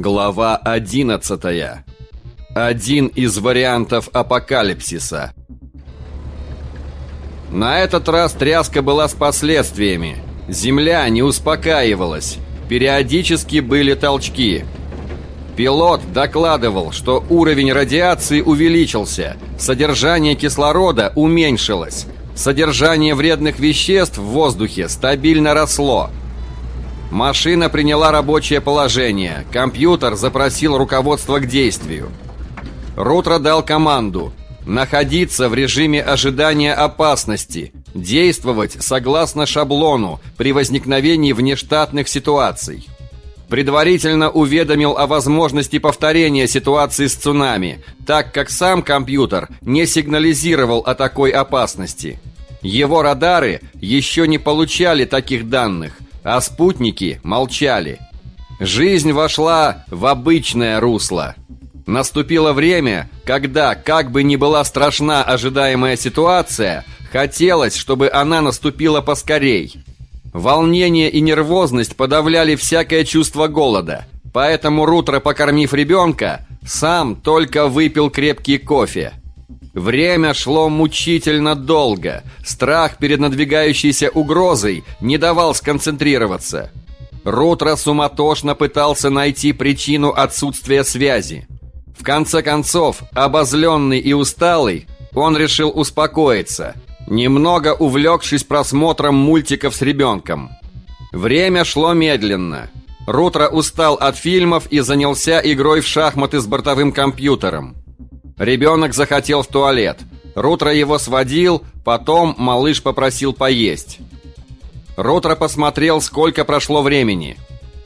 Глава 11. Один из вариантов апокалипсиса. На этот раз тряска была с последствиями. Земля не успокаивалась. Периодически были толчки. Пилот докладывал, что уровень радиации увеличился, содержание кислорода уменьшилось, содержание вредных веществ в воздухе стабильно росло – Машина приняла рабочее положение. Компьютер запросил руководство к действию. Рутро дал команду находиться в режиме ожидания опасности, действовать согласно шаблону при возникновении внештатных ситуаций. Предварительно уведомил о возможности повторения ситуации с цунами, так как сам компьютер не сигнализировал о такой опасности. Его радары еще не получали таких данных, а спутники молчали. Жизнь вошла в обычное русло. Наступило время, когда, как бы ни была страшна ожидаемая ситуация, хотелось, чтобы она наступила поскорей. Волнение и нервозность подавляли всякое чувство голода, поэтому Рутро, покормив ребенка, сам только выпил крепкий кофе. Время шло мучительно долго. Страх перед надвигающейся угрозой не давал сконцентрироваться. Рутро суматошно пытался найти причину отсутствия связи. В конце концов, обозленный и усталый, он решил успокоиться, немного увлекшись просмотром мультиков с ребенком. Время шло медленно. Рутро устал от фильмов и занялся игрой в шахматы с бортовым компьютером. Ребенок захотел в туалет. Рутро его сводил, потом малыш попросил поесть. Рутро посмотрел, сколько прошло времени.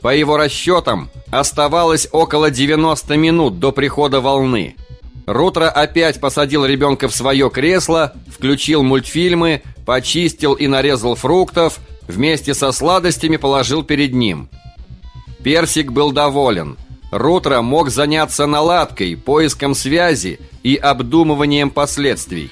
По его расчетам, оставалось около 90 минут до прихода волны. Рутро опять посадил ребенка в свое кресло, включил мультфильмы, почистил и нарезал фруктов, вместе со сладостями положил перед ним. Персик был доволен. Рутро мог заняться наладкой, поиском связи и обдумыванием последствий.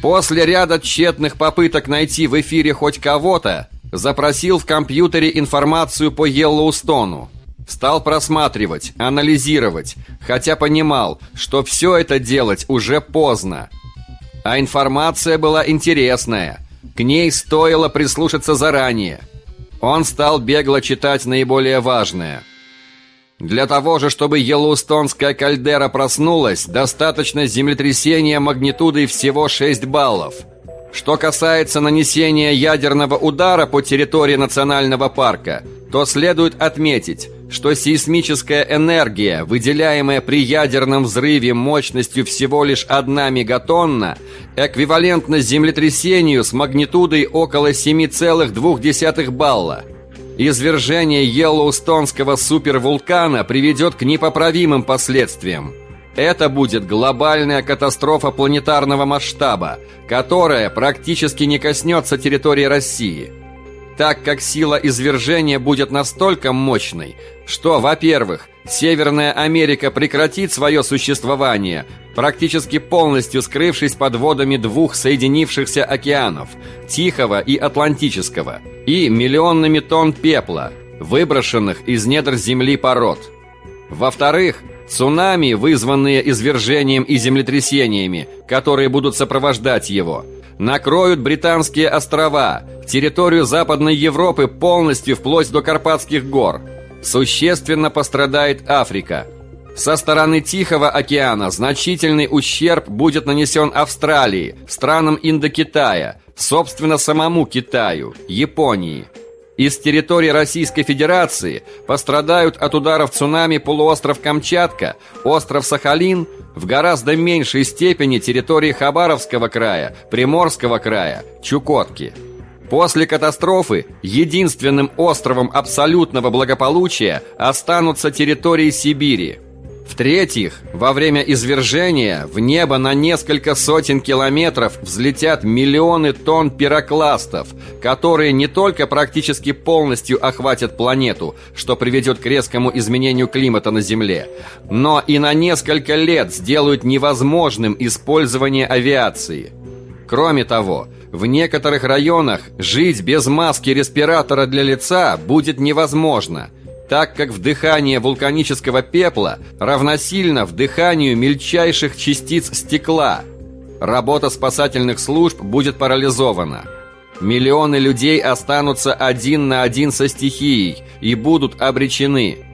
После ряда тщетных попыток найти в эфире хоть кого-то, запросил в компьютере информацию по Йеллоустону. Стал просматривать, анализировать, хотя понимал, что все это делать уже поздно. А информация была интересная, к ней стоило прислушаться заранее. Он стал бегло читать наиболее важное – для того же, чтобы Йеллоустонская кальдера проснулась, достаточно землетрясения магнитудой всего 6 баллов. Что касается нанесения ядерного удара по территории национального парка, то следует отметить, что сейсмическая энергия, выделяемая при ядерном взрыве мощностью всего лишь 1 мегатонна, эквивалентна землетрясению с магнитудой около 7,2 балла – Извержение Йеллоустонского супервулкана приведет к непоправимым последствиям. Это будет глобальная катастрофа планетарного масштаба, которая практически не коснется территории России. Так как сила извержения будет настолько мощной, что, во-первых, Северная Америка прекратит свое существование, практически полностью скрывшись под водами двух соединившихся океанов – Тихого и Атлантического, и миллионными тонн пепла, выброшенных из недр земли пород. Во-вторых, цунами, вызванные извержением и землетрясениями, которые будут сопровождать его, накроют британские острова, территорию Западной Европы полностью вплоть до Карпатских гор. Существенно пострадает Африка – со стороны Тихого океана значительный ущерб будет нанесен Австралии, странам Индокитая, собственно самому Китаю, Японии. Из территории Российской Федерации пострадают от ударов цунами полуостров Камчатка, остров Сахалин, в гораздо меньшей степени территории Хабаровского края, Приморского края, Чукотки. После катастрофы единственным островом абсолютного благополучия останутся территории Сибири – в-третьих, во время извержения в небо на несколько сотен километров взлетят миллионы тонн пирокластов, которые не только практически полностью охватят планету, что приведет к резкому изменению климата на Земле, но и на несколько лет сделают невозможным использование авиации. Кроме того, в некоторых районах жить без маски респиратора для лица будет невозможно – так как вдыхание вулканического пепла равносильно вдыханию мельчайших частиц стекла. Работа спасательных служб будет парализована. Миллионы людей останутся один на один со стихией и будут обречены –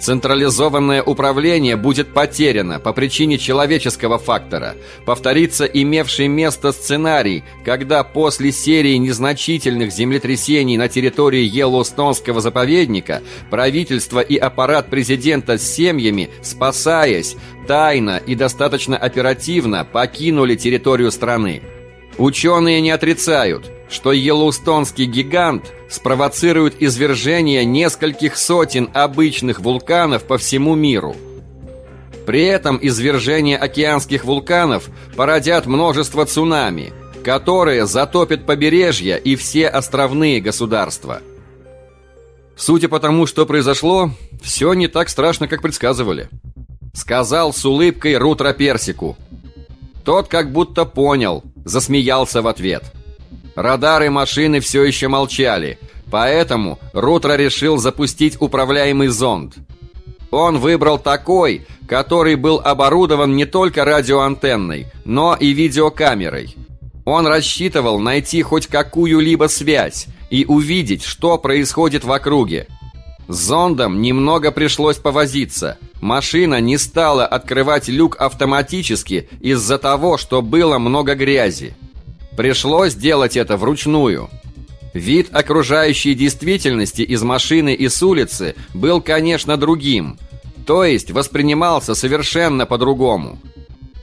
Централизованное управление будет потеряно по причине человеческого фактора. Повторится имевший место сценарий, когда после серии незначительных землетрясений на территории Йеллоустонского заповедника правительство и аппарат президента с семьями, спасаясь, тайно и достаточно оперативно покинули территорию страны. Ученые не отрицают – что Йеллоустонский гигант спровоцирует извержение нескольких сотен обычных вулканов по всему миру. При этом извержения океанских вулканов породят множество цунами, которые затопят побережья и все островные государства. Судя по тому, что произошло, все не так страшно, как предсказывали. Сказал с улыбкой Рутро Персику. Тот как будто понял, засмеялся в ответ – Радары машины все еще молчали, поэтому Рутро решил запустить управляемый зонд. Он выбрал такой, который был оборудован не только радиоантенной, но и видеокамерой. Он рассчитывал найти хоть какую-либо связь и увидеть, что происходит в округе. С зондом немного пришлось повозиться. Машина не стала открывать люк автоматически из-за того, что было много грязи. Пришлось делать это вручную. Вид окружающей действительности из машины и с улицы был, конечно, другим, то есть воспринимался совершенно по-другому.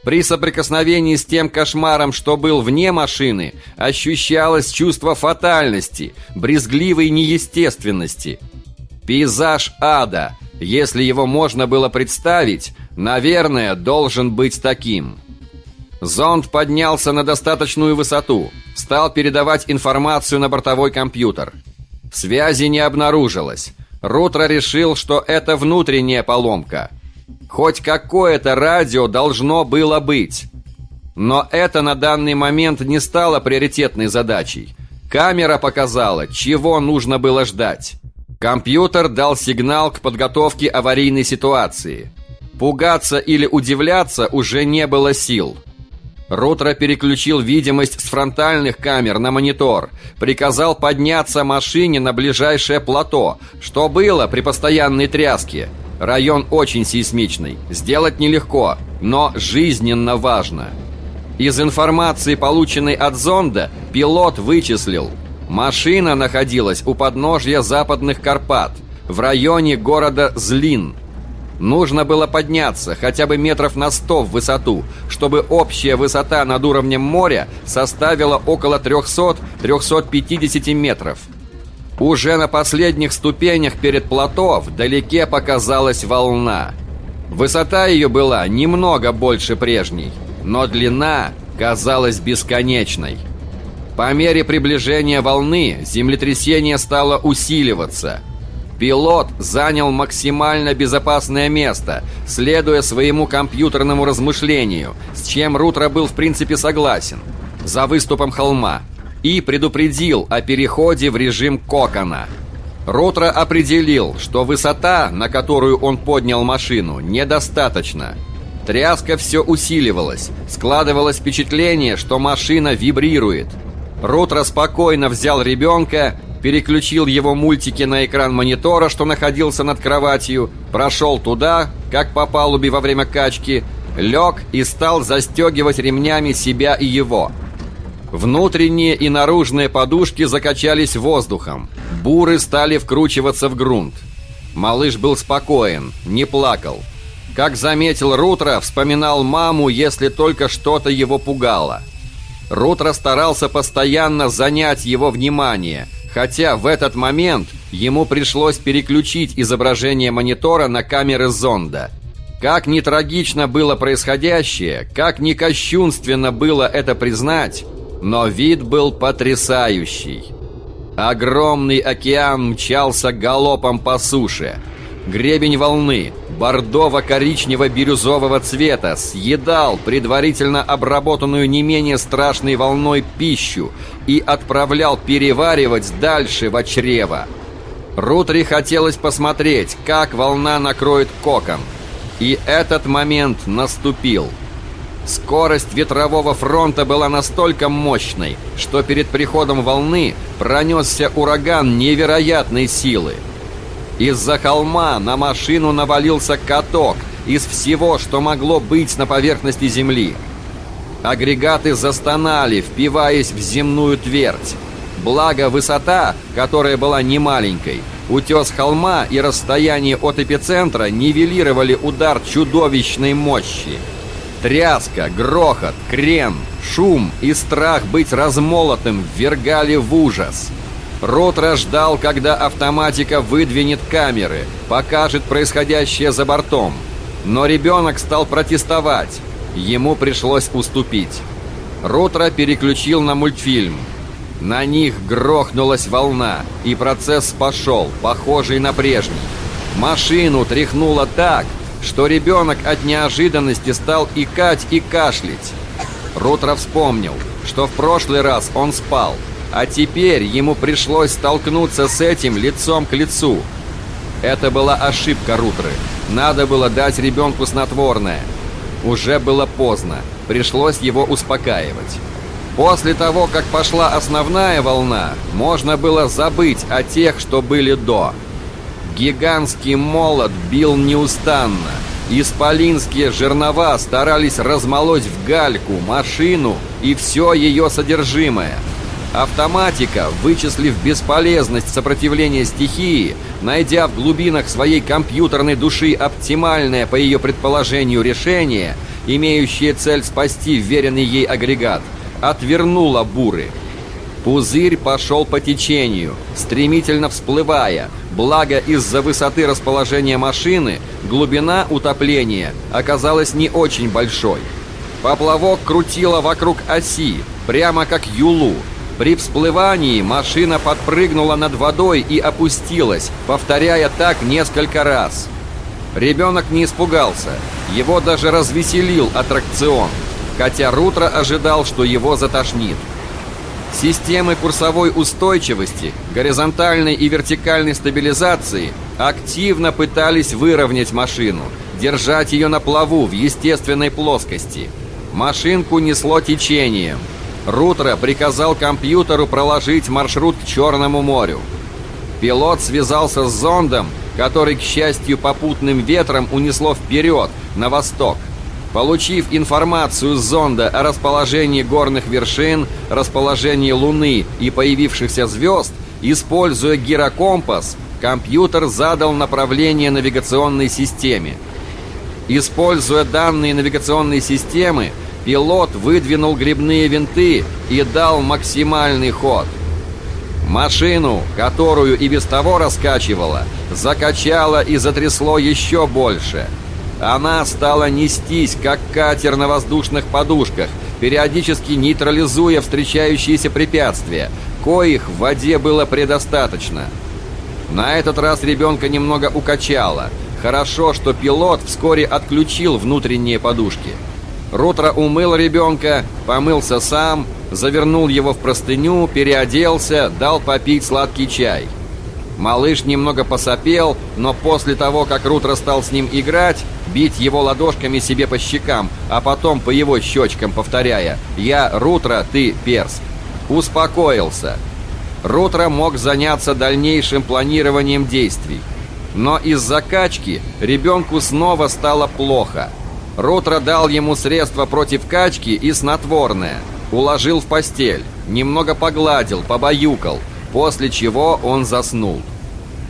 При соприкосновении с тем кошмаром, что был вне машины, ощущалось чувство фатальности, брезгливой неестественности. Пейзаж ада, если его можно было представить, наверное, должен быть таким – Зонд поднялся на достаточную высоту, стал передавать информацию на бортовой компьютер. Связи не обнаружилось. Рутро решил, что это внутренняя поломка. Хоть какое-то радио должно было быть. Но это на данный момент не стало приоритетной задачей. Камера показала, чего нужно было ждать. Компьютер дал сигнал к подготовке аварийной ситуации. Пугаться или удивляться уже не было сил. Рутро переключил видимость с фронтальных камер на монитор, приказал подняться машине на ближайшее плато, что было при постоянной тряске. Район очень сейсмичный, сделать нелегко, но жизненно важно. Из информации, полученной от зонда, пилот вычислил. Машина находилась у подножья западных Карпат, в районе города Злин – Нужно было подняться хотя бы метров на сто в высоту, чтобы общая высота над уровнем моря составила около 300-350 метров. Уже на последних ступенях перед плато вдалеке показалась волна. Высота ее была немного больше прежней, но длина казалась бесконечной. По мере приближения волны землетрясение стало усиливаться – Пилот занял максимально безопасное место, следуя своему компьютерному размышлению, с чем Рутро был в принципе согласен, за выступом холма, и предупредил о переходе в режим кокона. Рутро определил, что высота, на которую он поднял машину, недостаточно. Тряска все усиливалась, складывалось впечатление, что машина вибрирует. Рутро спокойно взял ребенка переключил его мультики на экран монитора, что находился над кроватью, прошел туда, как по палубе во время качки, лег и стал застегивать ремнями себя и его. Внутренние и наружные подушки закачались воздухом. Буры стали вкручиваться в грунт. Малыш был спокоен, не плакал. Как заметил Рутро, вспоминал маму, если только что-то его пугало. Рутро старался постоянно занять его внимание – Хотя в этот момент ему пришлось переключить изображение монитора на камеры зонда. Как ни трагично было происходящее, как ни кощунственно было это признать, но вид был потрясающий. Огромный океан мчался галопом по суше. Гребень волны, бордово-коричнево-бирюзового цвета, съедал предварительно обработанную не менее страшной волной пищу и отправлял переваривать дальше в чрево. Рутри хотелось посмотреть, как волна накроет коком. И этот момент наступил. Скорость ветрового фронта была настолько мощной, что перед приходом волны пронесся ураган невероятной силы. Из-за холма на машину навалился каток из всего, что могло быть на поверхности земли. Агрегаты застонали, впиваясь в земную твердь. Благо, высота, которая была немаленькой, утес холма и расстояние от эпицентра нивелировали удар чудовищной мощи. Тряска, грохот, крен, шум и страх быть размолотым ввергали в ужас. Ротро ждал, когда автоматика выдвинет камеры, покажет происходящее за бортом. Но ребенок стал протестовать. Ему пришлось уступить. Ротро переключил на мультфильм. На них грохнулась волна, и процесс пошел, похожий на прежний. Машину тряхнуло так, что ребенок от неожиданности стал икать и кашлять. Рутро вспомнил, что в прошлый раз он спал, а теперь ему пришлось столкнуться с этим лицом к лицу. Это была ошибка Рутры. Надо было дать ребенку снотворное. Уже было поздно. Пришлось его успокаивать. После того, как пошла основная волна, можно было забыть о тех, что были до. Гигантский молот бил неустанно. Исполинские жернова старались размолоть в гальку машину и все ее содержимое. Автоматика, вычислив бесполезность сопротивления стихии, найдя в глубинах своей компьютерной души оптимальное по ее предположению решение, имеющее цель спасти веренный ей агрегат, отвернула буры. Пузырь пошел по течению, стремительно всплывая, благо из-за высоты расположения машины глубина утопления оказалась не очень большой. Поплавок крутило вокруг оси, прямо как юлу. При всплывании машина подпрыгнула над водой и опустилась, повторяя так несколько раз. Ребенок не испугался, его даже развеселил аттракцион, хотя Рутро ожидал, что его затошнит. Системы курсовой устойчивости, горизонтальной и вертикальной стабилизации активно пытались выровнять машину, держать ее на плаву в естественной плоскости. Машинку несло течением. Рутро приказал компьютеру проложить маршрут к Черному морю. Пилот связался с зондом, который, к счастью, попутным ветром унесло вперед, на восток. Получив информацию с зонда о расположении горных вершин, расположении Луны и появившихся звезд, используя гирокомпас, компьютер задал направление навигационной системе. Используя данные навигационной системы, пилот выдвинул грибные винты и дал максимальный ход. Машину, которую и без того раскачивало, закачало и затрясло еще больше – она стала нестись, как катер на воздушных подушках, периодически нейтрализуя встречающиеся препятствия, коих в воде было предостаточно. На этот раз ребенка немного укачало. Хорошо, что пилот вскоре отключил внутренние подушки. Рутро умыл ребенка, помылся сам, завернул его в простыню, переоделся, дал попить сладкий чай. Малыш немного посопел, но после того, как Рутро стал с ним играть, бить его ладошками себе по щекам, а потом по его щечкам, повторяя «Я Рутро, ты Перс», успокоился. Рутро мог заняться дальнейшим планированием действий. Но из-за качки ребенку снова стало плохо. Рутро дал ему средства против качки и снотворное. Уложил в постель, немного погладил, побаюкал – после чего он заснул.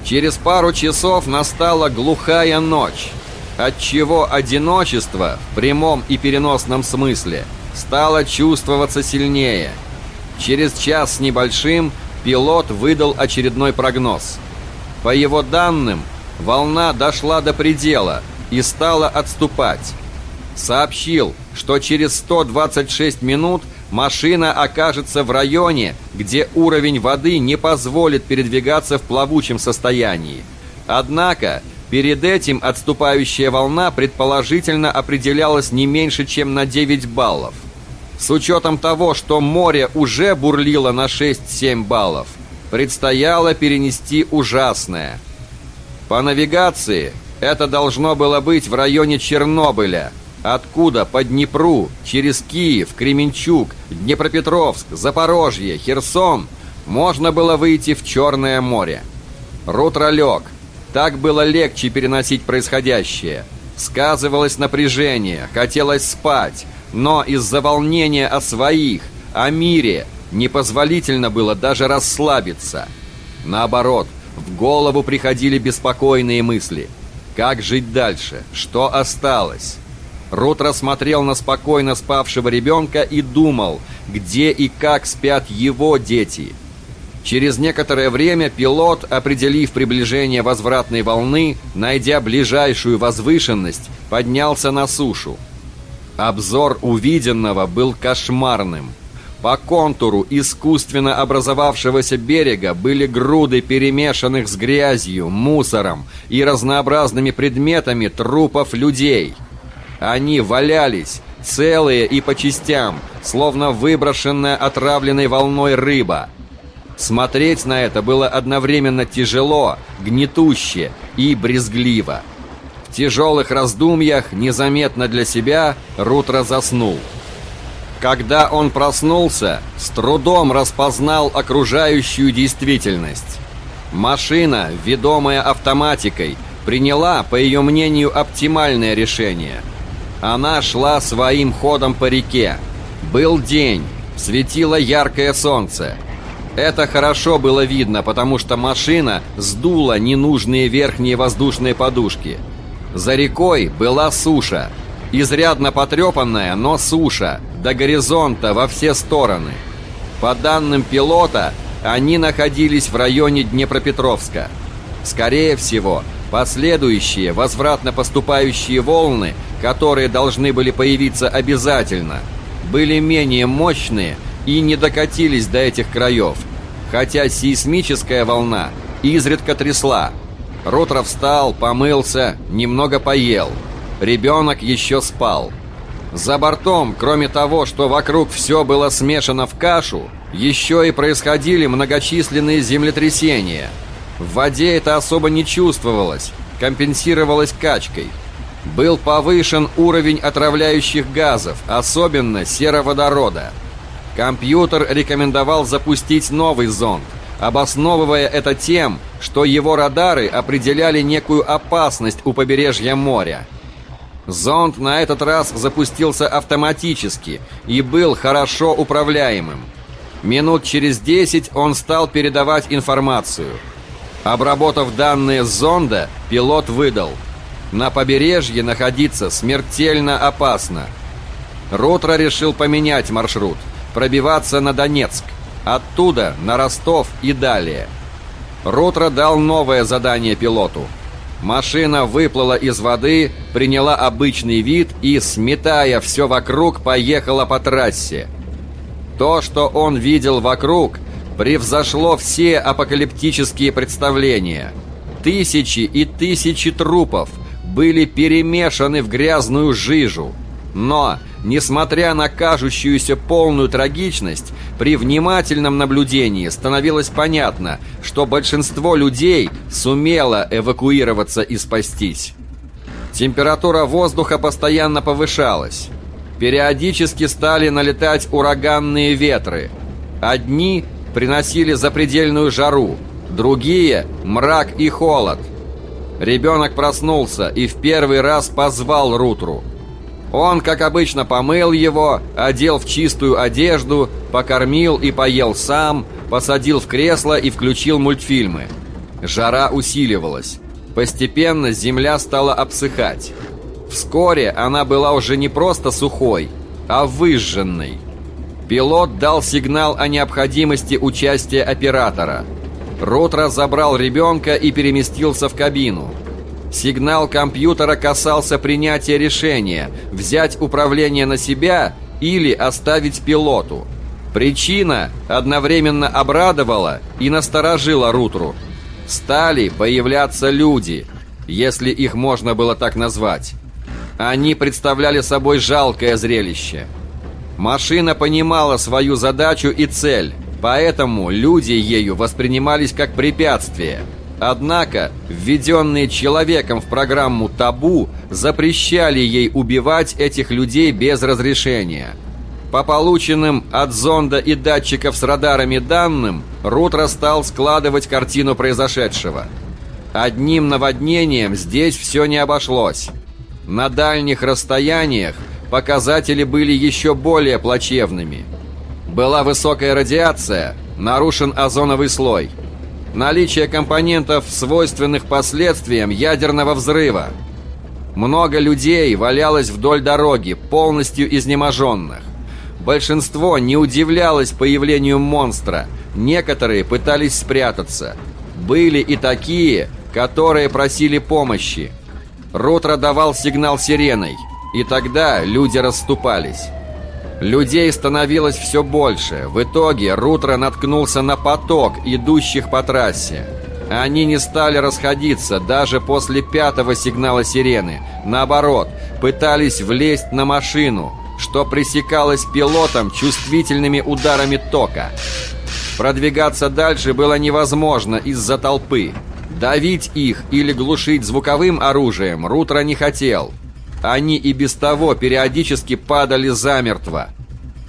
Через пару часов настала глухая ночь, отчего одиночество в прямом и переносном смысле стало чувствоваться сильнее. Через час с небольшим пилот выдал очередной прогноз. По его данным, волна дошла до предела и стала отступать. Сообщил, что через 126 минут – машина окажется в районе, где уровень воды не позволит передвигаться в плавучем состоянии. Однако, перед этим отступающая волна предположительно определялась не меньше, чем на 9 баллов. С учетом того, что море уже бурлило на 6-7 баллов, предстояло перенести ужасное. По навигации это должно было быть в районе Чернобыля, откуда по Днепру, через Киев, Кременчуг, Днепропетровск, Запорожье, Херсон можно было выйти в Черное море. Рутро лег. Так было легче переносить происходящее. Сказывалось напряжение, хотелось спать, но из-за волнения о своих, о мире, непозволительно было даже расслабиться. Наоборот, в голову приходили беспокойные мысли. Как жить дальше? Что осталось? Рут рассмотрел на спокойно спавшего ребенка и думал, где и как спят его дети – Через некоторое время пилот, определив приближение возвратной волны, найдя ближайшую возвышенность, поднялся на сушу. Обзор увиденного был кошмарным. По контуру искусственно образовавшегося берега были груды перемешанных с грязью, мусором и разнообразными предметами трупов людей. Они валялись, целые и по частям, словно выброшенная отравленной волной рыба – Смотреть на это было одновременно тяжело, гнетуще и брезгливо. В тяжелых раздумьях, незаметно для себя, Рутро заснул. Когда он проснулся, с трудом распознал окружающую действительность. Машина, ведомая автоматикой, приняла, по ее мнению, оптимальное решение. Она шла своим ходом по реке. Был день, светило яркое солнце – это хорошо было видно, потому что машина сдула ненужные верхние воздушные подушки. За рекой была суша. Изрядно потрепанная, но суша. До горизонта во все стороны. По данным пилота, они находились в районе Днепропетровска. Скорее всего, последующие возвратно поступающие волны, которые должны были появиться обязательно, были менее мощные и не докатились до этих краев, хотя сейсмическая волна изредка трясла. Рутров встал, помылся, немного поел. Ребенок еще спал. За бортом, кроме того, что вокруг все было смешано в кашу, еще и происходили многочисленные землетрясения. В воде это особо не чувствовалось, компенсировалось качкой. Был повышен уровень отравляющих газов, особенно сероводорода – Компьютер рекомендовал запустить новый зонд, обосновывая это тем, что его радары определяли некую опасность у побережья моря. Зонд на этот раз запустился автоматически и был хорошо управляемым. Минут через 10 он стал передавать информацию. Обработав данные с зонда, пилот выдал. На побережье находиться смертельно опасно. Рутро решил поменять маршрут – пробиваться на Донецк, оттуда на Ростов и далее. Рутро дал новое задание пилоту. Машина выплыла из воды, приняла обычный вид и, сметая все вокруг, поехала по трассе. То, что он видел вокруг, превзошло все апокалиптические представления. Тысячи и тысячи трупов были перемешаны в грязную жижу. Но Несмотря на кажущуюся полную трагичность, при внимательном наблюдении становилось понятно, что большинство людей сумело эвакуироваться и спастись. Температура воздуха постоянно повышалась. Периодически стали налетать ураганные ветры. Одни приносили запредельную жару, другие – мрак и холод. Ребенок проснулся и в первый раз позвал Рутру – он, как обычно, помыл его, одел в чистую одежду, покормил и поел сам, посадил в кресло и включил мультфильмы. Жара усиливалась. Постепенно земля стала обсыхать. Вскоре она была уже не просто сухой, а выжженной. Пилот дал сигнал о необходимости участия оператора. Ротра забрал ребенка и переместился в кабину. Сигнал компьютера касался принятия решения взять управление на себя или оставить пилоту. Причина одновременно обрадовала и насторожила Рутру. Стали появляться люди, если их можно было так назвать. Они представляли собой жалкое зрелище. Машина понимала свою задачу и цель Поэтому люди ею воспринимались как препятствие. Однако, введенные человеком в программу «Табу» запрещали ей убивать этих людей без разрешения. По полученным от зонда и датчиков с радарами данным, Рутро стал складывать картину произошедшего. Одним наводнением здесь все не обошлось. На дальних расстояниях показатели были еще более плачевными. Была высокая радиация, нарушен озоновый слой. Наличие компонентов, свойственных последствиям ядерного взрыва. Много людей валялось вдоль дороги, полностью изнеможенных. Большинство не удивлялось появлению монстра, некоторые пытались спрятаться. Были и такие, которые просили помощи. Рутро давал сигнал сиреной, и тогда люди расступались. Людей становилось все больше. В итоге Рутро наткнулся на поток, идущих по трассе. Они не стали расходиться даже после пятого сигнала сирены. Наоборот, пытались влезть на машину, что пресекалось пилотом чувствительными ударами тока. Продвигаться дальше было невозможно из-за толпы. Давить их или глушить звуковым оружием Рутро не хотел. Они и без того периодически падали замертво.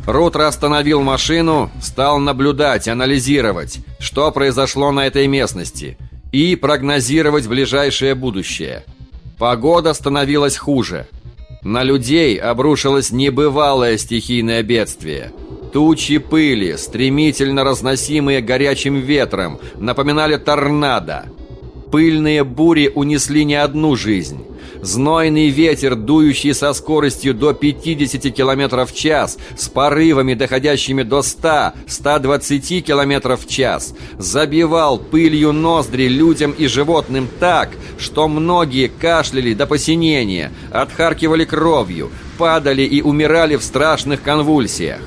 Рутро остановил машину, стал наблюдать, анализировать, что произошло на этой местности, и прогнозировать ближайшее будущее. Погода становилась хуже. На людей обрушилось небывалое стихийное бедствие – Тучи пыли, стремительно разносимые горячим ветром, напоминали торнадо. Пыльные бури унесли не одну жизнь. Знойный ветер, дующий со скоростью до 50 км в час, с порывами, доходящими до 100-120 км в час, забивал пылью ноздри людям и животным так, что многие кашляли до посинения, отхаркивали кровью, падали и умирали в страшных конвульсиях.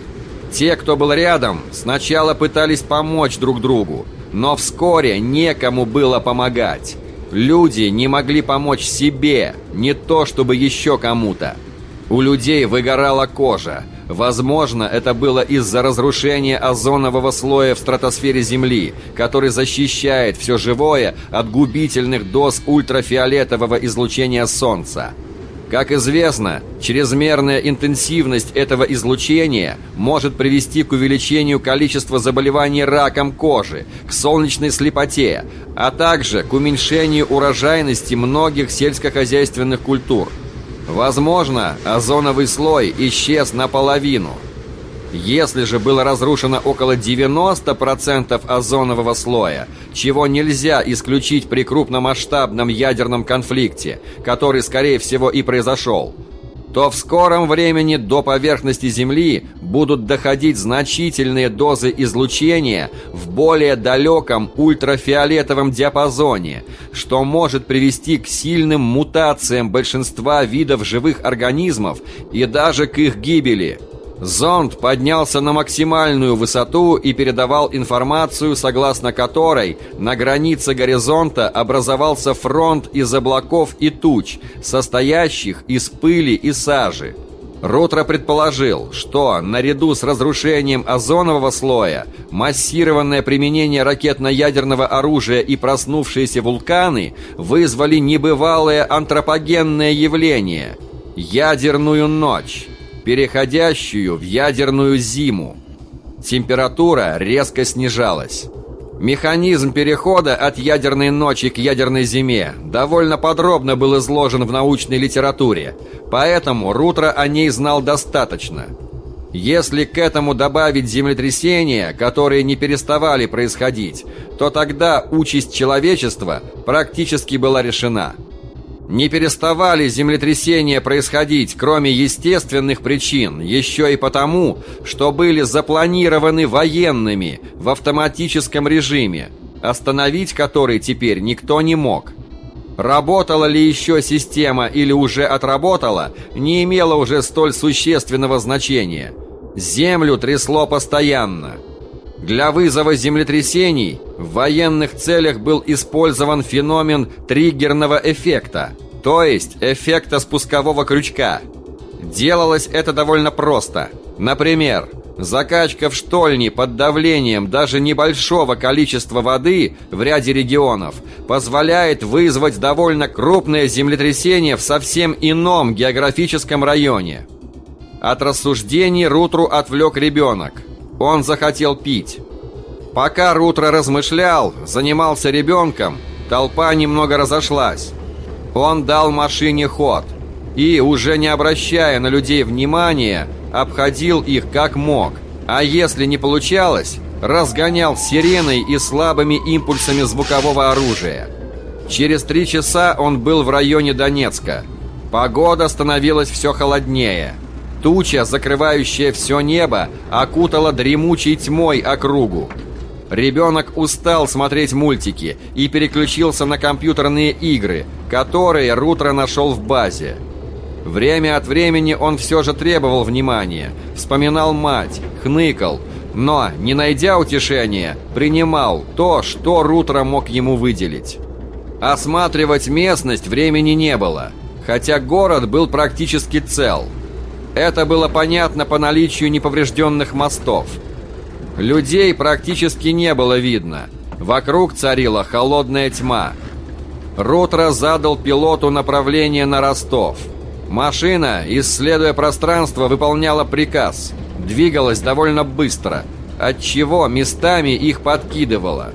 Те, кто был рядом, сначала пытались помочь друг другу, но вскоре некому было помогать. Люди не могли помочь себе, не то чтобы еще кому-то. У людей выгорала кожа. Возможно, это было из-за разрушения озонового слоя в стратосфере Земли, который защищает все живое от губительных доз ультрафиолетового излучения Солнца. Как известно, чрезмерная интенсивность этого излучения может привести к увеличению количества заболеваний раком кожи, к солнечной слепоте, а также к уменьшению урожайности многих сельскохозяйственных культур. Возможно, озоновый слой исчез наполовину – если же было разрушено около 90% озонового слоя, чего нельзя исключить при крупномасштабном ядерном конфликте, который, скорее всего, и произошел, то в скором времени до поверхности Земли будут доходить значительные дозы излучения в более далеком ультрафиолетовом диапазоне, что может привести к сильным мутациям большинства видов живых организмов и даже к их гибели – Зонд поднялся на максимальную высоту и передавал информацию, согласно которой на границе горизонта образовался фронт из облаков и туч, состоящих из пыли и сажи. Рутро предположил, что наряду с разрушением озонового слоя массированное применение ракетно-ядерного оружия и проснувшиеся вулканы вызвали небывалое антропогенное явление – ядерную ночь переходящую в ядерную зиму. Температура резко снижалась. Механизм перехода от ядерной ночи к ядерной зиме довольно подробно был изложен в научной литературе, поэтому Рутро о ней знал достаточно. Если к этому добавить землетрясения, которые не переставали происходить, то тогда участь человечества практически была решена – не переставали землетрясения происходить, кроме естественных причин, еще и потому, что были запланированы военными в автоматическом режиме, остановить который теперь никто не мог. Работала ли еще система или уже отработала, не имело уже столь существенного значения. Землю трясло постоянно – для вызова землетрясений в военных целях был использован феномен триггерного эффекта, то есть эффекта спускового крючка. Делалось это довольно просто. Например, Закачка в штольни под давлением даже небольшого количества воды в ряде регионов позволяет вызвать довольно крупное землетрясение в совсем ином географическом районе. От рассуждений Рутру отвлек ребенок. Он захотел пить. Пока Рутро размышлял, занимался ребенком, толпа немного разошлась. Он дал машине ход и, уже не обращая на людей внимания, обходил их как мог, а если не получалось, разгонял сиреной и слабыми импульсами звукового оружия. Через три часа он был в районе Донецка. Погода становилась все холоднее. Туча, закрывающая все небо, окутала дремучей тьмой округу. Ребенок устал смотреть мультики и переключился на компьютерные игры, которые Рутро нашел в базе. Время от времени он все же требовал внимания, вспоминал мать, хныкал, но, не найдя утешения, принимал то, что Рутро мог ему выделить. Осматривать местность времени не было, хотя город был практически цел. Это было понятно по наличию неповрежденных мостов – Людей практически не было видно. Вокруг царила холодная тьма. Ротро задал пилоту направление на Ростов. Машина, исследуя пространство, выполняла приказ. Двигалась довольно быстро, отчего местами их подкидывало.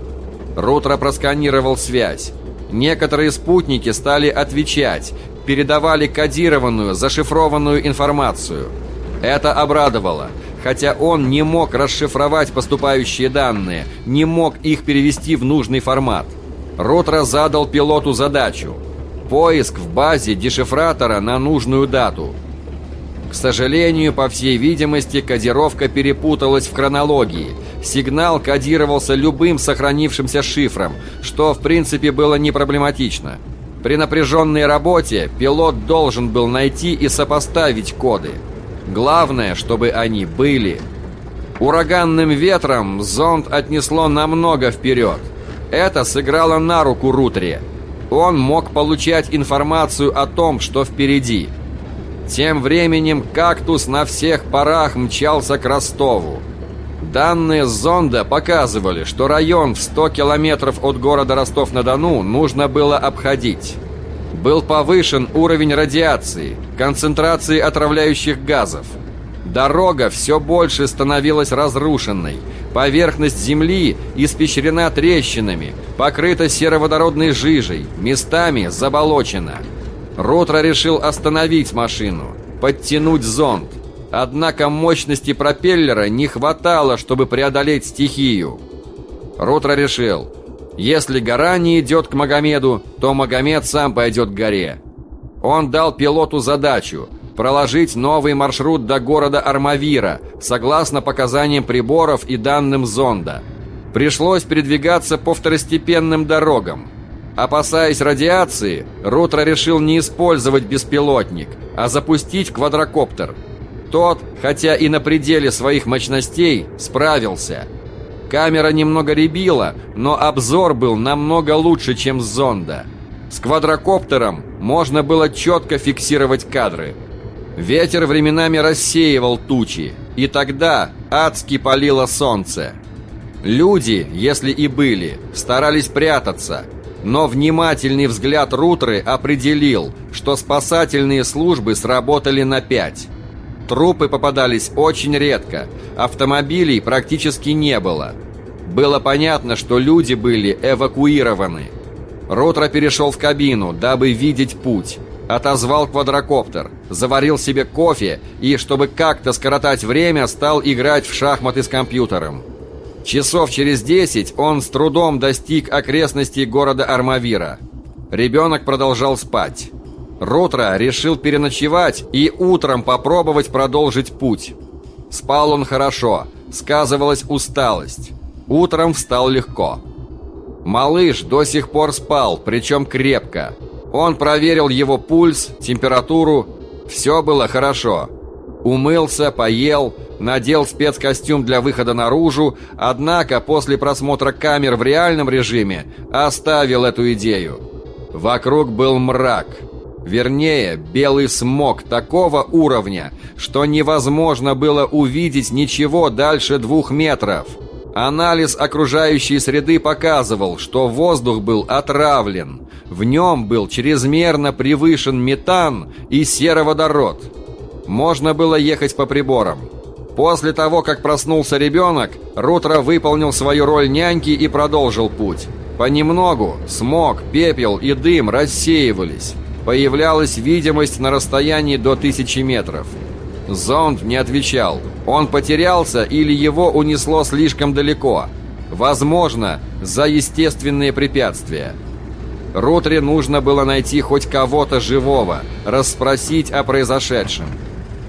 Рутро просканировал связь. Некоторые спутники стали отвечать, передавали кодированную, зашифрованную информацию. Это обрадовало – хотя он не мог расшифровать поступающие данные, не мог их перевести в нужный формат. Ротро задал пилоту задачу – поиск в базе дешифратора на нужную дату. К сожалению, по всей видимости, кодировка перепуталась в хронологии. Сигнал кодировался любым сохранившимся шифром, что в принципе было не проблематично. При напряженной работе пилот должен был найти и сопоставить коды – Главное, чтобы они были. Ураганным ветром зонд отнесло намного вперед. Это сыграло на руку Рутре. Он мог получать информацию о том, что впереди. Тем временем кактус на всех парах мчался к Ростову. Данные зонда показывали, что район в 100 километров от города Ростов-на-Дону нужно было обходить был повышен уровень радиации, концентрации отравляющих газов. Дорога все больше становилась разрушенной. Поверхность земли испещрена трещинами, покрыта сероводородной жижей, местами заболочена. Ротро решил остановить машину, подтянуть зонд. Однако мощности пропеллера не хватало, чтобы преодолеть стихию. Ротро решил, если гора не идет к Магомеду, то Магомед сам пойдет к горе. Он дал пилоту задачу проложить новый маршрут до города Армавира, согласно показаниям приборов и данным зонда. Пришлось передвигаться по второстепенным дорогам. Опасаясь радиации, Рутро решил не использовать беспилотник, а запустить квадрокоптер. Тот, хотя и на пределе своих мощностей, справился – Камера немного ребила, но обзор был намного лучше, чем с зонда. С квадрокоптером можно было четко фиксировать кадры. Ветер временами рассеивал тучи, и тогда адски палило солнце. Люди, если и были, старались прятаться, но внимательный взгляд Рутры определил, что спасательные службы сработали на пять. Трупы попадались очень редко, автомобилей практически не было. Было понятно, что люди были эвакуированы. Ротро перешел в кабину, дабы видеть путь. Отозвал квадрокоптер, заварил себе кофе и, чтобы как-то скоротать время, стал играть в шахматы с компьютером. Часов через десять он с трудом достиг окрестностей города Армавира. Ребенок продолжал спать. Рутро решил переночевать и утром попробовать продолжить путь. Спал он хорошо, сказывалась усталость. Утром встал легко. Малыш до сих пор спал, причем крепко. Он проверил его пульс, температуру. Все было хорошо. Умылся, поел, надел спецкостюм для выхода наружу, однако после просмотра камер в реальном режиме оставил эту идею. Вокруг был мрак – Вернее, белый смог такого уровня, что невозможно было увидеть ничего дальше двух метров. Анализ окружающей среды показывал, что воздух был отравлен. В нем был чрезмерно превышен метан и сероводород. Можно было ехать по приборам. После того, как проснулся ребенок, Рутро выполнил свою роль няньки и продолжил путь. Понемногу смог, пепел и дым рассеивались. Появлялась видимость на расстоянии до тысячи метров. Зонд не отвечал. Он потерялся или его унесло слишком далеко. Возможно, за естественные препятствия. Рутре нужно было найти хоть кого-то живого, расспросить о произошедшем.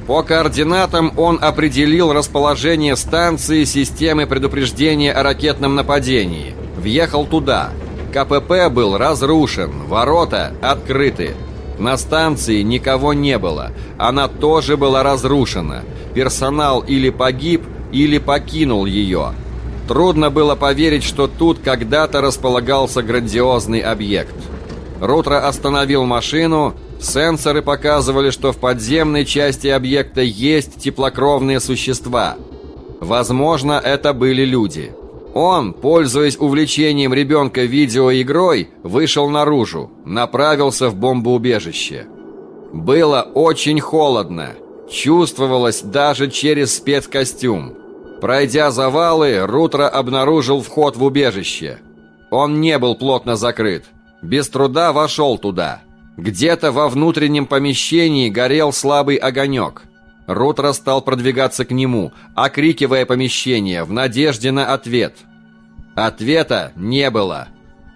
По координатам он определил расположение станции системы предупреждения о ракетном нападении. Въехал туда. КПП был разрушен, ворота открыты. На станции никого не было. Она тоже была разрушена. Персонал или погиб, или покинул ее. Трудно было поверить, что тут когда-то располагался грандиозный объект. Рутро остановил машину, Сенсоры показывали, что в подземной части объекта есть теплокровные существа. Возможно, это были люди. Он, пользуясь увлечением ребенка видеоигрой, вышел наружу, направился в бомбоубежище. Было очень холодно. Чувствовалось даже через спецкостюм. Пройдя завалы, Рутро обнаружил вход в убежище. Он не был плотно закрыт. Без труда вошел туда. Где-то во внутреннем помещении горел слабый огонек. Рутро стал продвигаться к нему, окрикивая помещение в надежде на ответ. Ответа не было.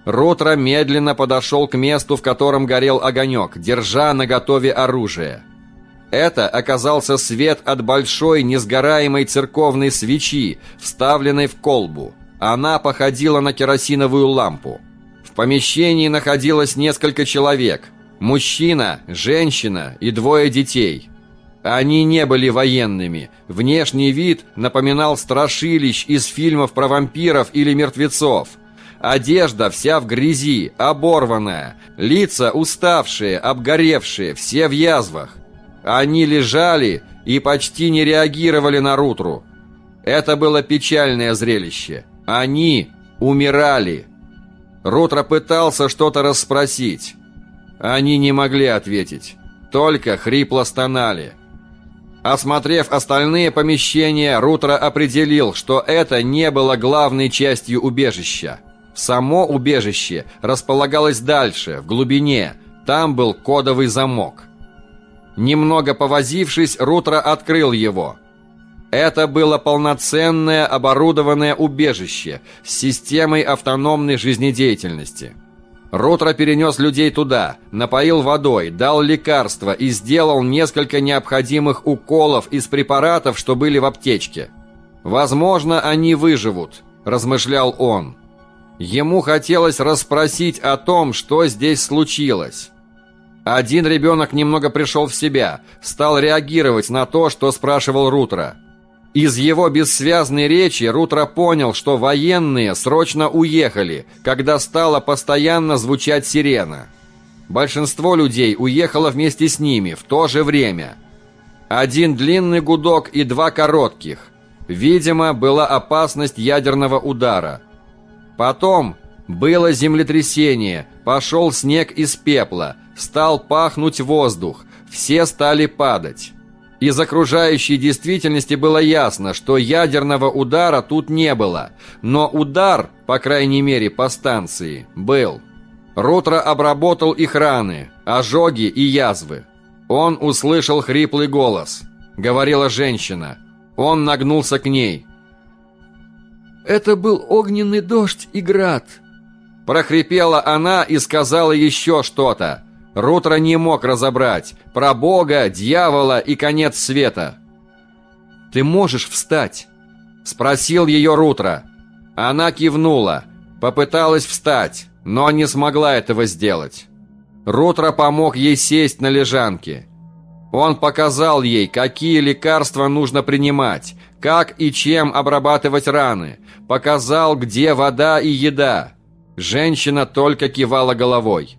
Рутро медленно подошел к месту, в котором горел огонек, держа наготове оружие. Это оказался свет от большой несгораемой церковной свечи, вставленной в колбу. Она походила на керосиновую лампу. В помещении находилось несколько человек – Мужчина, женщина и двое детей. Они не были военными. Внешний вид напоминал страшилищ из фильмов про вампиров или мертвецов. Одежда вся в грязи, оборванная, лица уставшие, обгоревшие, все в язвах. Они лежали и почти не реагировали на Рутру. Это было печальное зрелище. Они умирали. Рутро пытался что-то расспросить. Они не могли ответить, только хрипло стонали. Осмотрев остальные помещения, Рутро определил, что это не было главной частью убежища. Само убежище располагалось дальше, в глубине. Там был кодовый замок. Немного повозившись, Рутро открыл его. Это было полноценное оборудованное убежище с системой автономной жизнедеятельности. Рутро перенес людей туда, напоил водой, дал лекарства и сделал несколько необходимых уколов из препаратов, что были в аптечке. «Возможно, они выживут», – размышлял он. Ему хотелось расспросить о том, что здесь случилось. Один ребенок немного пришел в себя, стал реагировать на то, что спрашивал Рутро. Из его бессвязной речи Рутро понял, что военные срочно уехали, когда стала постоянно звучать сирена. Большинство людей уехало вместе с ними в то же время. Один длинный гудок и два коротких. Видимо, была опасность ядерного удара. Потом было землетрясение, пошел снег из пепла, стал пахнуть воздух, все стали падать. Из окружающей действительности было ясно, что ядерного удара тут не было, но удар, по крайней мере по станции, был. Рутро обработал их раны, ожоги и язвы. Он услышал хриплый голос. Говорила женщина. Он нагнулся к ней. «Это был огненный дождь и град!» Прохрипела она и сказала еще что-то. Рутро не мог разобрать про Бога, дьявола и конец света. «Ты можешь встать?» – спросил ее Рутро. Она кивнула, попыталась встать, но не смогла этого сделать. Рутро помог ей сесть на лежанке. Он показал ей, какие лекарства нужно принимать, как и чем обрабатывать раны, показал, где вода и еда. Женщина только кивала головой.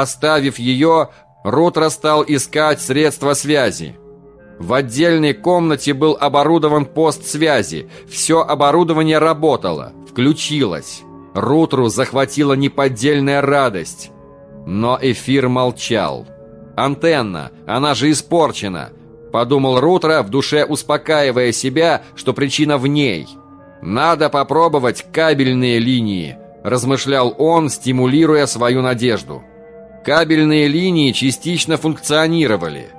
Оставив ее, Рутро стал искать средства связи. В отдельной комнате был оборудован пост связи. Все оборудование работало, включилось. Рутру захватила неподдельная радость. Но эфир молчал. «Антенна, она же испорчена», — подумал Рутро, в душе успокаивая себя, что причина в ней. «Надо попробовать кабельные линии», — размышлял он, стимулируя свою надежду. Кабельные линии частично функционировали.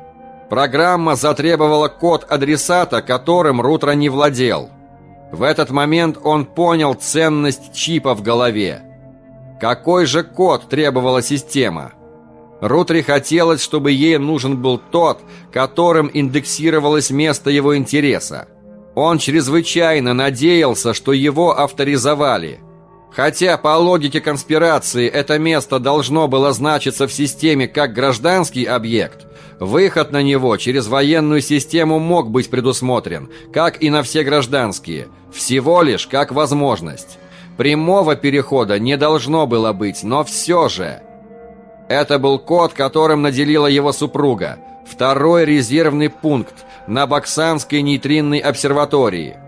Программа затребовала код адресата, которым Рутро не владел. В этот момент он понял ценность чипа в голове. Какой же код требовала система? Рутре хотелось, чтобы ей нужен был тот, которым индексировалось место его интереса. Он чрезвычайно надеялся, что его авторизовали – Хотя по логике конспирации это место должно было значиться в системе как гражданский объект, выход на него через военную систему мог быть предусмотрен, как и на все гражданские, всего лишь как возможность. Прямого перехода не должно было быть, но все же... Это был код, которым наделила его супруга, второй резервный пункт на Баксанской нейтринной обсерватории –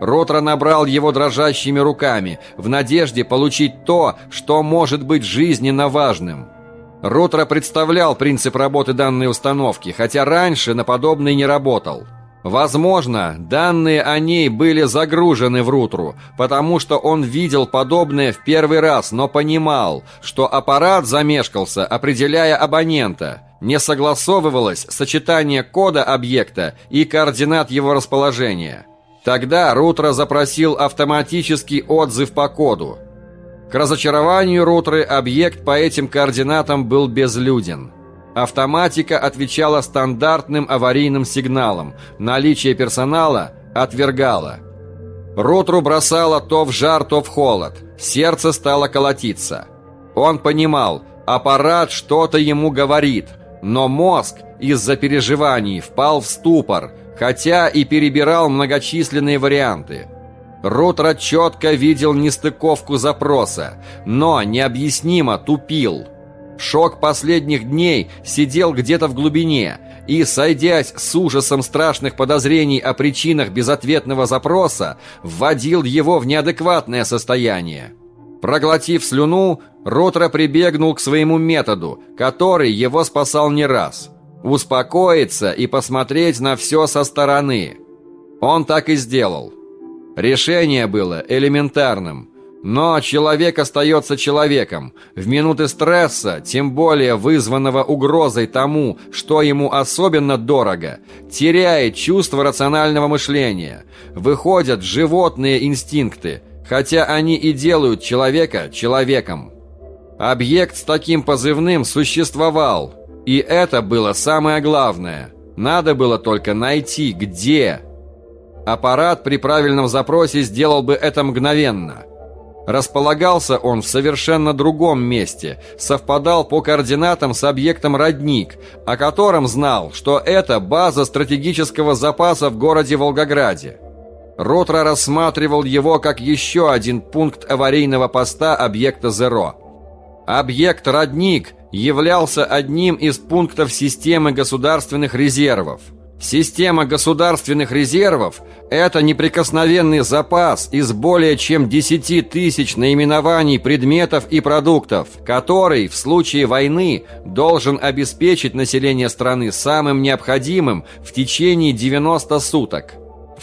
Ротро набрал его дрожащими руками, в надежде получить то, что может быть жизненно важным. Ротро представлял принцип работы данной установки, хотя раньше на подобной не работал. Возможно, данные о ней были загружены в Рутру, потому что он видел подобное в первый раз, но понимал, что аппарат замешкался, определяя абонента. Не согласовывалось сочетание кода объекта и координат его расположения. Тогда Рутро запросил автоматический отзыв по коду. К разочарованию Рутры объект по этим координатам был безлюден. Автоматика отвечала стандартным аварийным сигналам, наличие персонала отвергала. Рутру бросало то в жар, то в холод, сердце стало колотиться. Он понимал, аппарат что-то ему говорит, но мозг из-за переживаний впал в ступор – хотя и перебирал многочисленные варианты. Рутро четко видел нестыковку запроса, но необъяснимо тупил. Шок последних дней сидел где-то в глубине, и, сойдясь с ужасом страшных подозрений о причинах безответного запроса, вводил его в неадекватное состояние. Проглотив слюну, Ротро прибегнул к своему методу, который его спасал не раз – успокоиться и посмотреть на все со стороны. Он так и сделал. Решение было элементарным. Но человек остается человеком. В минуты стресса, тем более вызванного угрозой тому, что ему особенно дорого, теряет чувство рационального мышления. Выходят животные инстинкты, хотя они и делают человека человеком. Объект с таким позывным существовал, и это было самое главное. Надо было только найти, где. Аппарат при правильном запросе сделал бы это мгновенно. Располагался он в совершенно другом месте, совпадал по координатам с объектом «Родник», о котором знал, что это база стратегического запаса в городе Волгограде. Ротро рассматривал его как еще один пункт аварийного поста объекта «Зеро». Объект «Родник» являлся одним из пунктов системы государственных резервов. Система государственных резервов – это неприкосновенный запас из более чем 10 тысяч наименований предметов и продуктов, который в случае войны должен обеспечить население страны самым необходимым в течение 90 суток.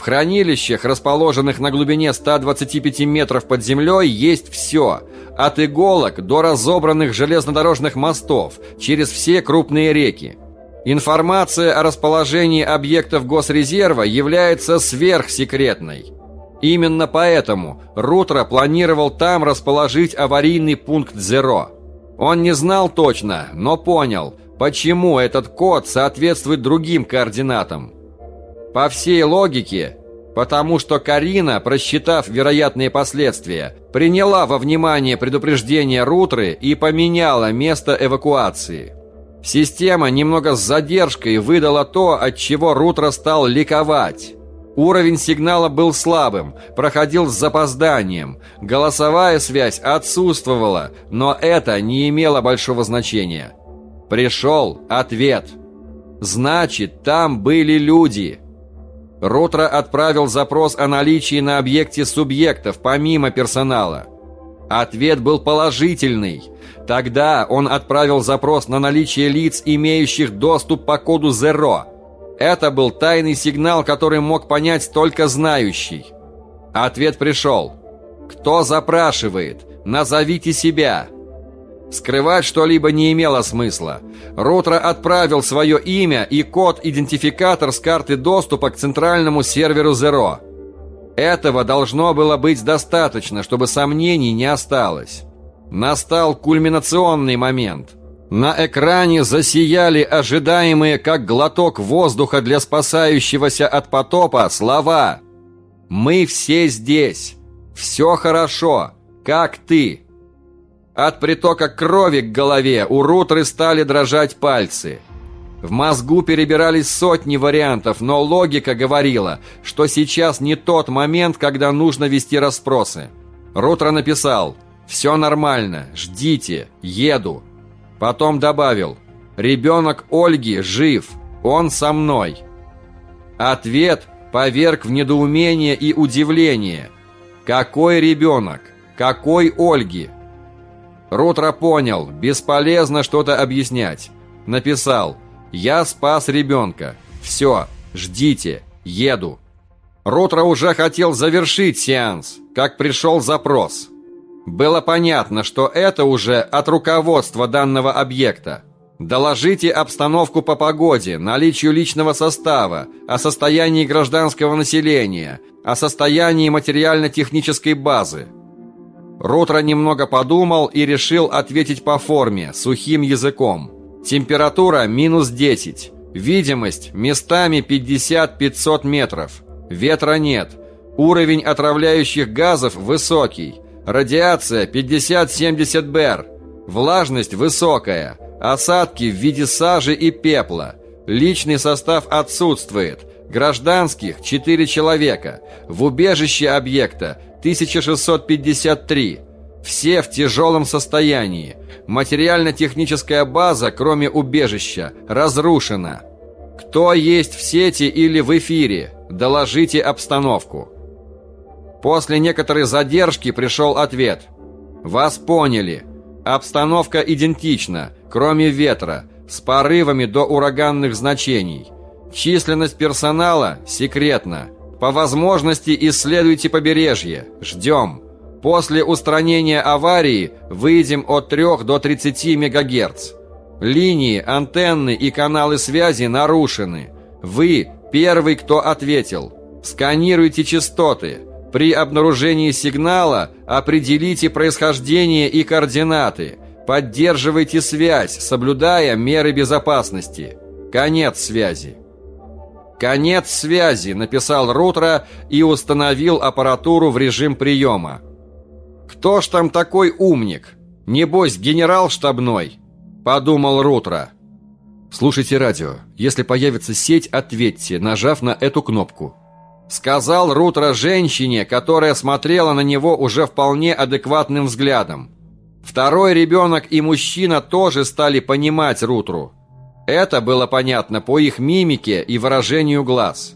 Хранилищах, расположенных на глубине 125 метров под землей, есть все – от иголок до разобранных железнодорожных мостов через все крупные реки. Информация о расположении объектов Госрезерва является сверхсекретной. Именно поэтому Рутро планировал там расположить аварийный пункт «Зеро». Он не знал точно, но понял, почему этот код соответствует другим координатам. По всей логике, Потому что Карина, просчитав вероятные последствия, приняла во внимание предупреждение Рутры и поменяла место эвакуации. Система немного с задержкой выдала то, от чего Рутра стал ликовать. Уровень сигнала был слабым, проходил с запозданием. Голосовая связь отсутствовала, но это не имело большого значения. Пришел ответ. Значит, там были люди. Рутро отправил запрос о наличии на объекте субъектов, помимо персонала. Ответ был положительный. Тогда он отправил запрос на наличие лиц, имеющих доступ по коду Zero. Это был тайный сигнал, который мог понять только знающий. Ответ пришел. «Кто запрашивает? Назовите себя!» Скрывать что-либо не имело смысла. Рутро отправил свое имя и код-идентификатор с карты доступа к центральному серверу Zero. Этого должно было быть достаточно, чтобы сомнений не осталось. Настал кульминационный момент. На экране засияли ожидаемые, как глоток воздуха для спасающегося от потопа, слова «Мы все здесь! Все хорошо! Как ты!» От притока крови к голове у Рутры стали дрожать пальцы. В мозгу перебирались сотни вариантов, но логика говорила, что сейчас не тот момент, когда нужно вести расспросы. Рутра написал «Все нормально, ждите, еду». Потом добавил «Ребенок Ольги жив, он со мной». Ответ поверг в недоумение и удивление. «Какой ребенок? Какой Ольги?» Рутро понял, бесполезно что-то объяснять. Написал «Я спас ребенка. Все, ждите, еду». Рутро уже хотел завершить сеанс, как пришел запрос. Было понятно, что это уже от руководства данного объекта. Доложите обстановку по погоде, наличию личного состава, о состоянии гражданского населения, о состоянии материально-технической базы. Рутро немного подумал и решил ответить по форме, сухим языком. Температура минус 10. Видимость местами 50-500 метров. Ветра нет. Уровень отравляющих газов высокий. Радиация 50-70 БР. Влажность высокая. Осадки в виде сажи и пепла. Личный состав отсутствует. Гражданских 4 человека. В убежище объекта 1653. Все в тяжелом состоянии. Материально-техническая база, кроме убежища, разрушена. Кто есть в сети или в эфире? Доложите обстановку. После некоторой задержки пришел ответ. Вас поняли. Обстановка идентична, кроме ветра, с порывами до ураганных значений. Численность персонала секретна. По возможности исследуйте побережье. Ждем. После устранения аварии выйдем от 3 до 30 МГц. Линии, антенны и каналы связи нарушены. Вы первый, кто ответил. Сканируйте частоты. При обнаружении сигнала определите происхождение и координаты. Поддерживайте связь, соблюдая меры безопасности. Конец связи. «Конец связи», — написал Рутро и установил аппаратуру в режим приема. «Кто ж там такой умник? Небось, генерал штабной?» — подумал Рутро. «Слушайте радио. Если появится сеть, ответьте, нажав на эту кнопку». Сказал Рутро женщине, которая смотрела на него уже вполне адекватным взглядом. Второй ребенок и мужчина тоже стали понимать Рутру. Это было понятно по их мимике и выражению глаз.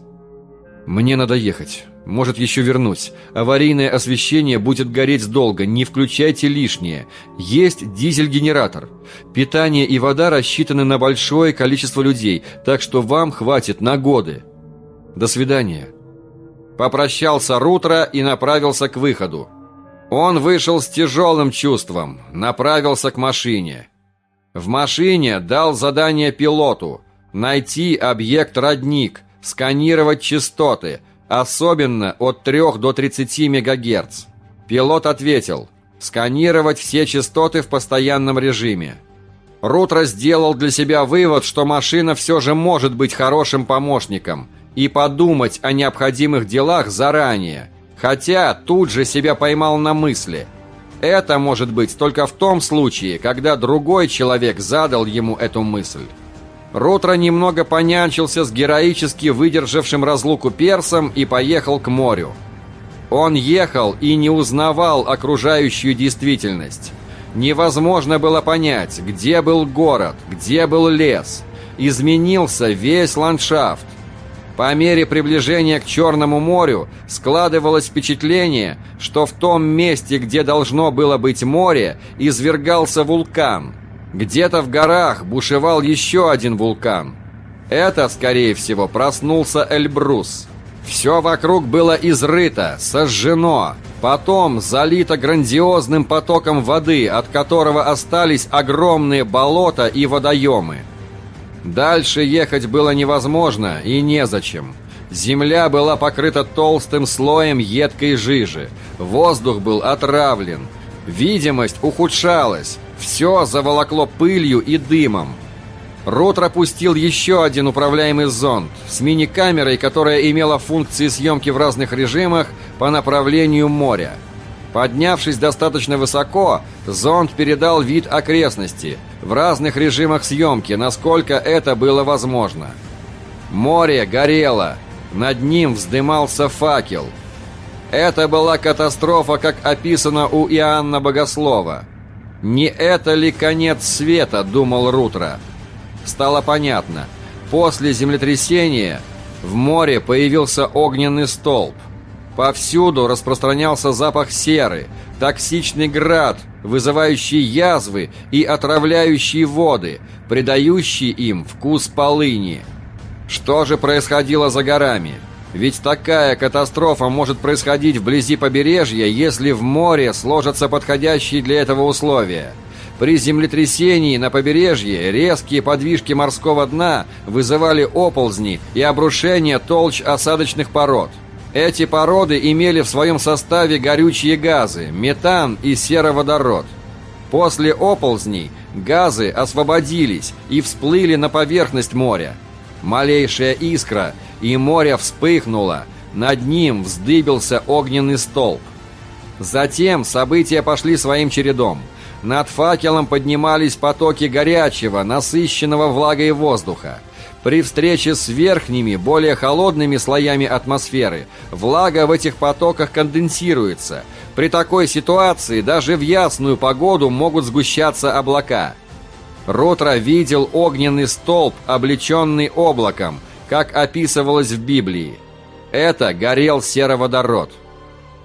«Мне надо ехать. Может, еще вернусь. Аварийное освещение будет гореть долго. Не включайте лишнее. Есть дизель-генератор. Питание и вода рассчитаны на большое количество людей, так что вам хватит на годы. До свидания». Попрощался Рутро и направился к выходу. Он вышел с тяжелым чувством, направился к машине. В машине дал задание пилоту найти объект-родник, сканировать частоты, особенно от 3 до 30 МГц. Пилот ответил сканировать все частоты в постоянном режиме. Рутро сделал для себя вывод, что машина все же может быть хорошим помощником и подумать о необходимых делах заранее, хотя тут же себя поймал на мысли – это может быть только в том случае, когда другой человек задал ему эту мысль. Рутро немного понянчился с героически выдержавшим разлуку персом и поехал к морю. Он ехал и не узнавал окружающую действительность. Невозможно было понять, где был город, где был лес. Изменился весь ландшафт. По мере приближения к Черному морю складывалось впечатление, что в том месте, где должно было быть море, извергался вулкан. Где-то в горах бушевал еще один вулкан. Это, скорее всего, проснулся Эльбрус. Все вокруг было изрыто, сожжено, потом залито грандиозным потоком воды, от которого остались огромные болота и водоемы. Дальше ехать было невозможно и незачем. Земля была покрыта толстым слоем едкой жижи. Воздух был отравлен. Видимость ухудшалась. Все заволокло пылью и дымом. Рот пропустил еще один управляемый зонд с мини-камерой, которая имела функции съемки в разных режимах по направлению моря. Поднявшись достаточно высоко, зонд передал вид окрестности в разных режимах съемки, насколько это было возможно. Море горело, над ним вздымался факел. Это была катастрофа, как описано у Иоанна Богослова. «Не это ли конец света?» – думал Рутро. Стало понятно. После землетрясения в море появился огненный столб. Повсюду распространялся запах серы, токсичный град, вызывающий язвы и отравляющие воды, придающий им вкус полыни. Что же происходило за горами? Ведь такая катастрофа может происходить вблизи побережья, если в море сложатся подходящие для этого условия. При землетрясении на побережье резкие подвижки морского дна вызывали оползни и обрушение толщ осадочных пород – эти породы имели в своем составе горючие газы, метан и сероводород. После оползней газы освободились и всплыли на поверхность моря. Малейшая искра, и море вспыхнуло, над ним вздыбился огненный столб. Затем события пошли своим чередом. Над факелом поднимались потоки горячего, насыщенного влагой воздуха. При встрече с верхними, более холодными слоями атмосферы, влага в этих потоках конденсируется. При такой ситуации даже в ясную погоду могут сгущаться облака. Ротро видел огненный столб, облеченный облаком, как описывалось в Библии. Это горел сероводород.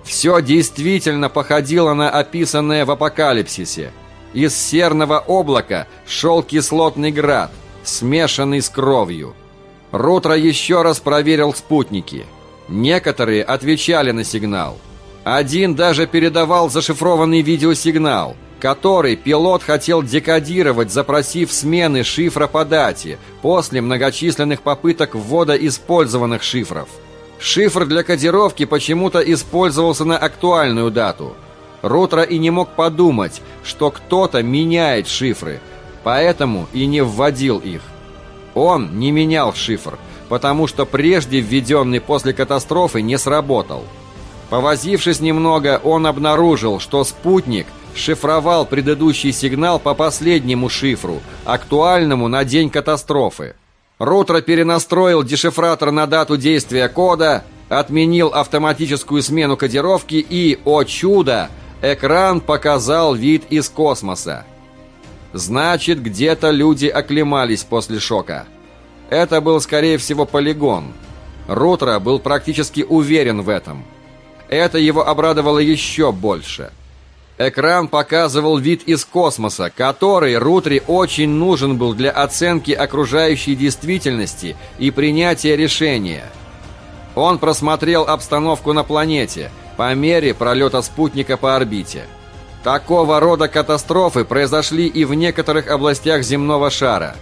Все действительно походило на описанное в апокалипсисе. Из серного облака шел кислотный град – смешанный с кровью. Рутро еще раз проверил спутники. Некоторые отвечали на сигнал. Один даже передавал зашифрованный видеосигнал, который пилот хотел декодировать, запросив смены шифра по дате после многочисленных попыток ввода использованных шифров. Шифр для кодировки почему-то использовался на актуальную дату. Рутро и не мог подумать, что кто-то меняет шифры – поэтому и не вводил их. Он не менял шифр, потому что прежде введенный после катастрофы не сработал. Повозившись немного, он обнаружил, что спутник шифровал предыдущий сигнал по последнему шифру, актуальному на день катастрофы. Рутро перенастроил дешифратор на дату действия кода, отменил автоматическую смену кодировки и, о чудо, экран показал вид из космоса. Значит, где-то люди оклемались после шока. Это был, скорее всего, полигон. Рутро был практически уверен в этом. Это его обрадовало еще больше. Экран показывал вид из космоса, который Рутри очень нужен был для оценки окружающей действительности и принятия решения. Он просмотрел обстановку на планете по мере пролета спутника по орбите – Такого рода катастрофы произошли и в некоторых областях земного шара.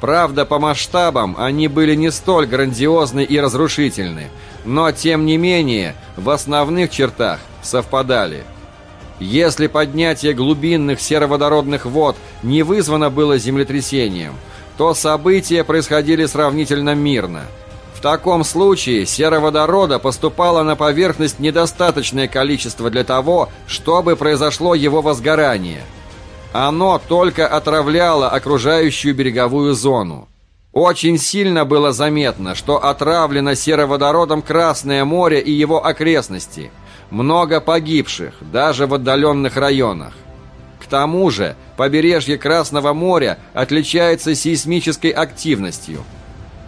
Правда, по масштабам они были не столь грандиозны и разрушительны, но, тем не менее, в основных чертах совпадали. Если поднятие глубинных сероводородных вод не вызвано было землетрясением, то события происходили сравнительно мирно – в таком случае сероводорода поступало на поверхность недостаточное количество для того, чтобы произошло его возгорание. Оно только отравляло окружающую береговую зону. Очень сильно было заметно, что отравлено сероводородом Красное море и его окрестности. Много погибших, даже в отдаленных районах. К тому же побережье Красного моря отличается сейсмической активностью.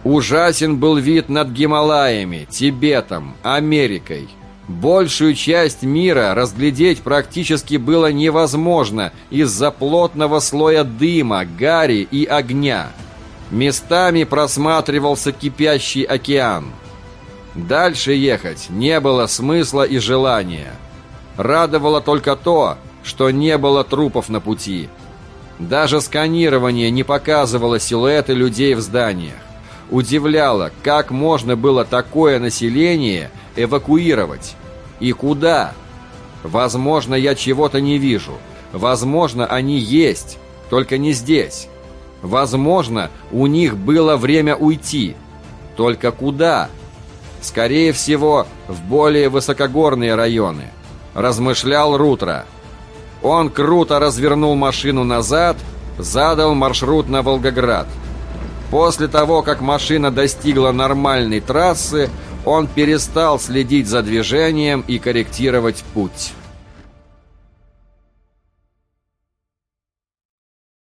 Ужасен был вид над Гималаями, Тибетом, Америкой. Большую часть мира разглядеть практически было невозможно из-за плотного слоя дыма, гари и огня. Местами просматривался кипящий океан. Дальше ехать не было смысла и желания. Радовало только то, что не было трупов на пути. Даже сканирование не показывало силуэты людей в зданиях. Удивляло, как можно было такое население эвакуировать. И куда? Возможно, я чего-то не вижу. Возможно, они есть, только не здесь. Возможно, у них было время уйти. Только куда? Скорее всего, в более высокогорные районы. Размышлял Рутро. Он круто развернул машину назад, задал маршрут на Волгоград. После того, как машина достигла нормальной трассы, он перестал следить за движением и корректировать путь.